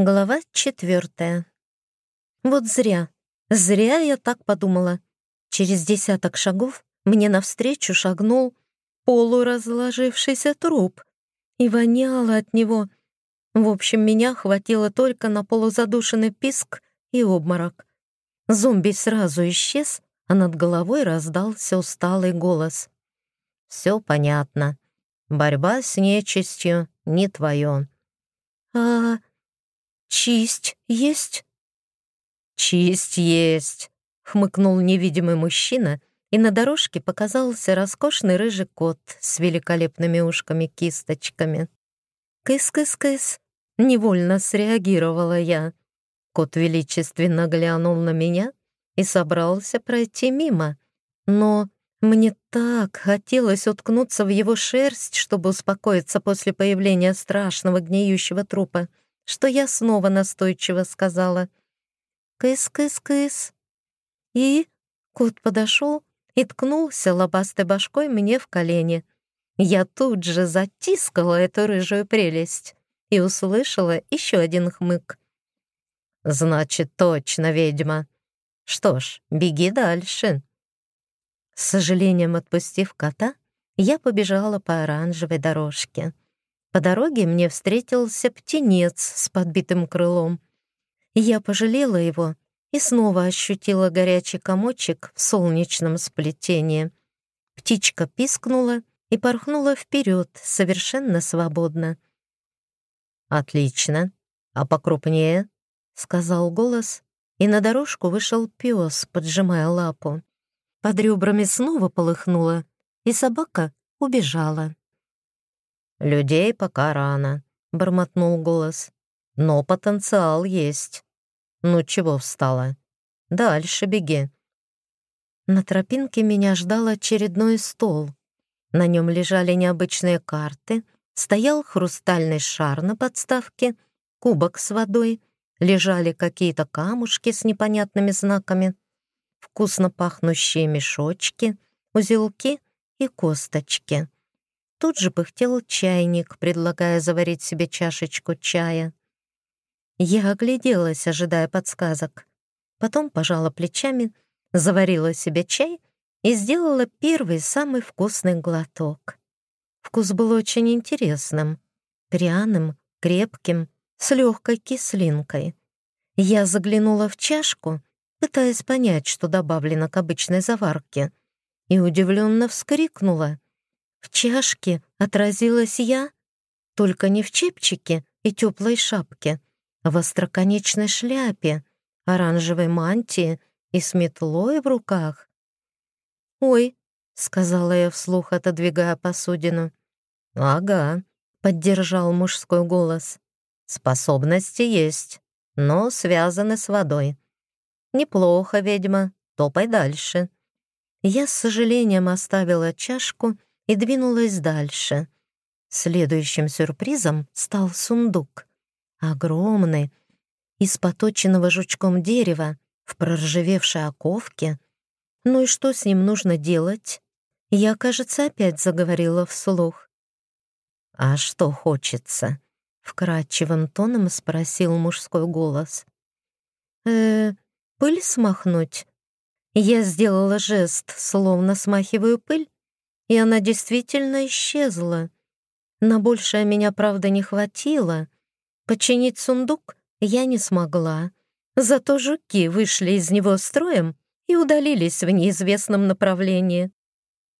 Глава четвертая. Вот зря, зря я так подумала. Через десяток шагов мне навстречу шагнул полуразложившийся труп и воняло от него. В общем, меня хватило только на полузадушенный писк и обморок. Зомби сразу исчез, а над головой раздался усталый голос. «Все понятно. Борьба с нечистью не твое». «А «Чисть есть?» «Чисть есть», — хмыкнул невидимый мужчина, и на дорожке показался роскошный рыжий кот с великолепными ушками-кисточками. «Кыс-кыс-кыс!» — невольно среагировала я. Кот величественно глянул на меня и собрался пройти мимо. Но мне так хотелось уткнуться в его шерсть, чтобы успокоиться после появления страшного гниющего трупа что я снова настойчиво сказала «Кыс-кыс-кыс». И кот подошел и ткнулся лобастой башкой мне в колени. Я тут же затискала эту рыжую прелесть и услышала еще один хмык. «Значит, точно ведьма. Что ж, беги дальше». С сожалением отпустив кота, я побежала по оранжевой дорожке. По дороге мне встретился птенец с подбитым крылом. Я пожалела его и снова ощутила горячий комочек в солнечном сплетении. Птичка пискнула и порхнула вперед, совершенно свободно. «Отлично. А покрупнее?» — сказал голос, и на дорожку вышел пес, поджимая лапу. Под ребрами снова полыхнуло, и собака убежала. «Людей пока рано», — бормотнул голос. «Но потенциал есть. Ну чего встала? Дальше беги». На тропинке меня ждал очередной стол. На нем лежали необычные карты, стоял хрустальный шар на подставке, кубок с водой, лежали какие-то камушки с непонятными знаками, вкусно пахнущие мешочки, узелки и косточки. Тут же пыхтел чайник, предлагая заварить себе чашечку чая. Я огляделась, ожидая подсказок. Потом пожала плечами, заварила себе чай и сделала первый самый вкусный глоток. Вкус был очень интересным, пряным, крепким, с легкой кислинкой. Я заглянула в чашку, пытаясь понять, что добавлено к обычной заварке, и удивленно вскрикнула — в чашке отразилась я, только не в чепчике и теплой шапке, а в остроконечной шляпе, оранжевой мантии и с метлой в руках. «Ой», — сказала я вслух, отодвигая посудину. «Ага», — поддержал мужской голос. «Способности есть, но связаны с водой. Неплохо, ведьма, топай дальше». Я с сожалением оставила чашку и двинулась дальше. Следующим сюрпризом стал сундук. Огромный, из поточенного жучком дерева, в проржавевшей оковке. Ну и что с ним нужно делать? Я, кажется, опять заговорила вслух. «А что хочется?» — вкрадчивым тоном спросил мужской голос. «Э, пыль смахнуть?» Я сделала жест, словно смахиваю пыль, и она действительно исчезла. На большее меня, правда, не хватило. Починить сундук я не смогла. Зато жуки вышли из него строем и удалились в неизвестном направлении.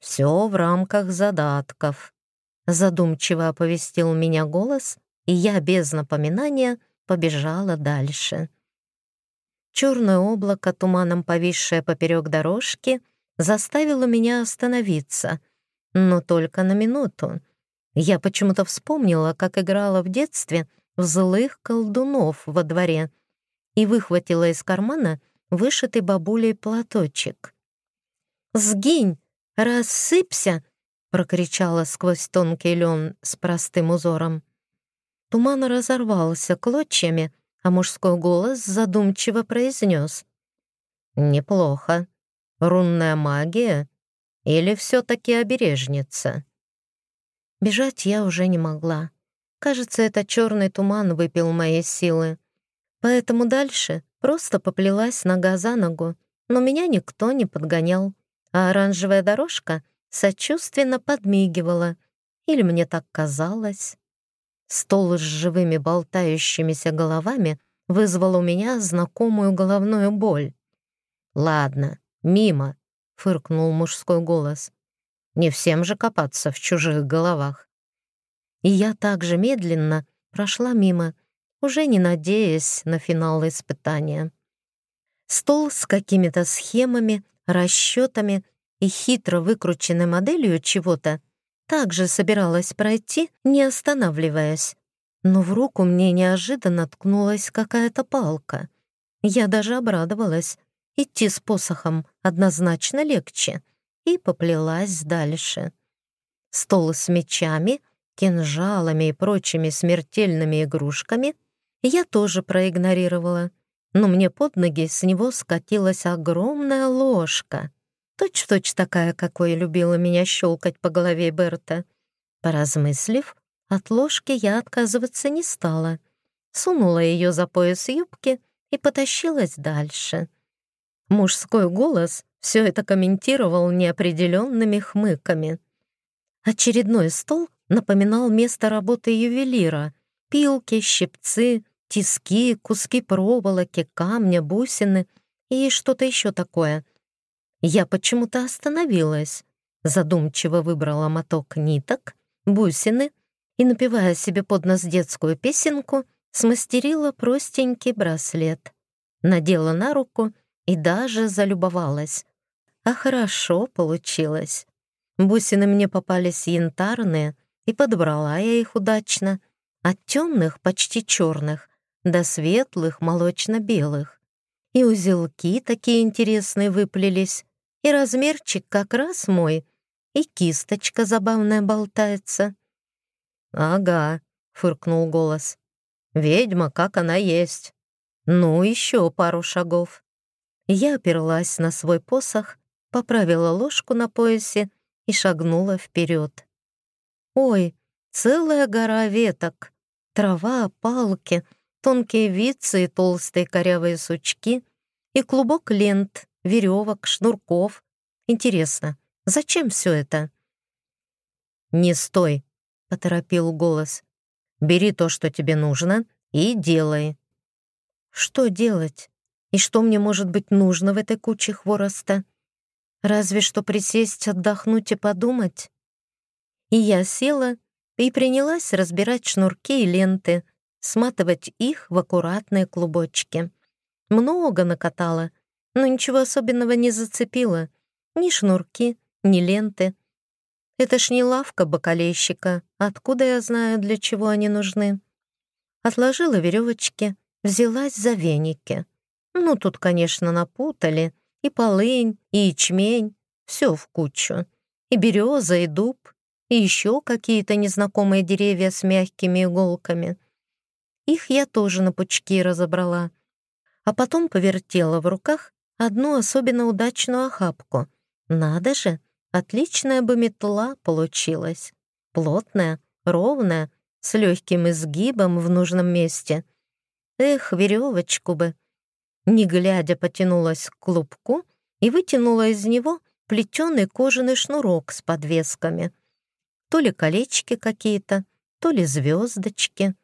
«Все в рамках задатков», — задумчиво оповестил меня голос, и я без напоминания побежала дальше. Черное облако, туманом повисшее поперек дорожки, заставило меня остановиться — но только на минуту. Я почему-то вспомнила, как играла в детстве в злых колдунов во дворе и выхватила из кармана вышитый бабулей платочек. «Сгинь! Рассыпься!» — прокричала сквозь тонкий лен с простым узором. Туман разорвался клочьями, а мужской голос задумчиво произнес. «Неплохо. Рунная магия или все-таки обережница? Бежать я уже не могла. Кажется, это черный туман выпил мои силы. Поэтому дальше просто поплелась нога за ногу, но меня никто не подгонял, а оранжевая дорожка сочувственно подмигивала, или мне так казалось. Стол с живыми болтающимися головами вызвал у меня знакомую головную боль. «Ладно, мимо», — фыркнул мужской голос. «Не всем же копаться в чужих головах». И я также медленно прошла мимо, уже не надеясь на финал испытания. Стол с какими-то схемами, расчетами и хитро выкрученной моделью чего-то также собиралась пройти, не останавливаясь. Но в руку мне неожиданно ткнулась какая-то палка. Я даже обрадовалась. Идти с посохом однозначно легче. И поплелась дальше. Стол с мечами, кинжалами и прочими смертельными игрушками я тоже проигнорировала. Но мне под ноги с него скатилась огромная ложка. Точь-в-точь такая, какой любила меня щелкать по голове Берта. Поразмыслив, от ложки я отказываться не стала. Сунула ее за пояс юбки и потащилась дальше. Мужской голос все это комментировал неопределенными хмыками. Очередной стол напоминал место работы ювелира. Пилки, щипцы, тиски, куски проволоки, камня, бусины и что-то еще такое. Я почему-то остановилась, задумчиво выбрала моток ниток, бусины и, напевая себе под нос детскую песенку, смастерила простенький браслет. Надела на руку и даже залюбовалась. А хорошо получилось. Бусины мне попались янтарные, и подобрала я их удачно. От темных, почти черных, до светлых, молочно-белых. И узелки такие интересные выплелись, и размерчик как раз мой, и кисточка забавная болтается. «Ага», — фыркнул голос. «Ведьма, как она есть. Ну, еще пару шагов». Я оперлась на свой посох, поправила ложку на поясе и шагнула вперед. Ой, целая гора веток, трава, палки, тонкие вицы и толстые корявые сучки и клубок лент, веревок, шнурков. Интересно, зачем все это? «Не стой», поторопил голос. «Бери то, что тебе нужно, и делай». «Что делать? И что мне может быть нужно в этой куче хвороста? Разве что присесть, отдохнуть и подумать?» И я села и принялась разбирать шнурки и ленты, сматывать их в аккуратные клубочки. Много накатала, но ничего особенного не зацепила. Ни шнурки, ни ленты. Это ж не лавка бакалейщика. Откуда я знаю, для чего они нужны? Отложила веревочки, взялась за веники. Ну, тут, конечно, напутали. И полынь, и ячмень. Все в кучу. И береза, и дуб, и еще какие-то незнакомые деревья с мягкими иголками. Их я тоже на пучки разобрала. А потом повертела в руках одну особенно удачную охапку. Надо же, Отличная бы метла получилась. Плотная, ровная, с легким изгибом в нужном месте. Эх, веревочку бы. Не глядя, потянулась к клубку и вытянула из него плетеный кожаный шнурок с подвесками. То ли колечки какие-то, то ли звездочки.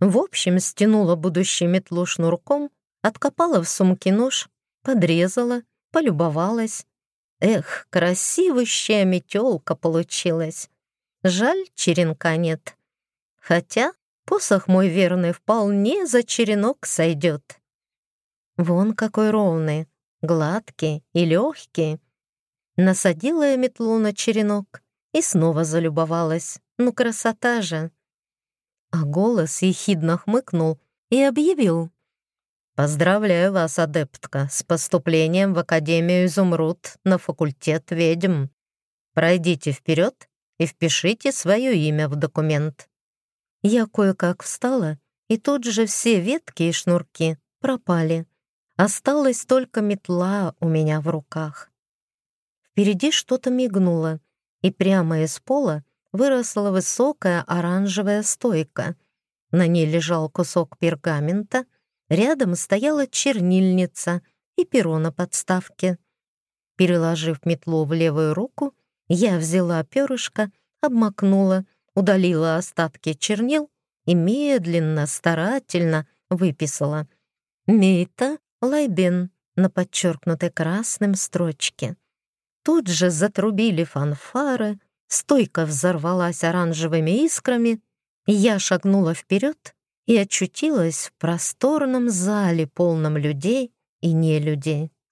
В общем, стянула будущую метлу шнурком, откопала в сумке нож, подрезала, полюбовалась. Эх, красивущая метелка получилась. Жаль, черенка нет. Хотя посох мой верный вполне за черенок сойдет. Вон какой ровный, гладкий и легкий. Насадила я метлу на черенок и снова залюбовалась. Ну, красота же. А голос ехидно хмыкнул и объявил. Поздравляю вас, адептка, с поступлением в Академию Изумруд на факультет ведьм. Пройдите вперед и впишите свое имя в документ. Я кое-как встала, и тут же все ветки и шнурки пропали. Осталась только метла у меня в руках. Впереди что-то мигнуло, и прямо из пола выросла высокая оранжевая стойка. На ней лежал кусок пергамента — Рядом стояла чернильница и перо на подставке. Переложив метлу в левую руку, я взяла перышко, обмакнула, удалила остатки чернил и медленно, старательно выписала «Мейта Лайбен» на подчеркнутой красным строчке. Тут же затрубили фанфары, стойка взорвалась оранжевыми искрами, я шагнула вперед и очутилась в просторном зале, полном людей и не людей.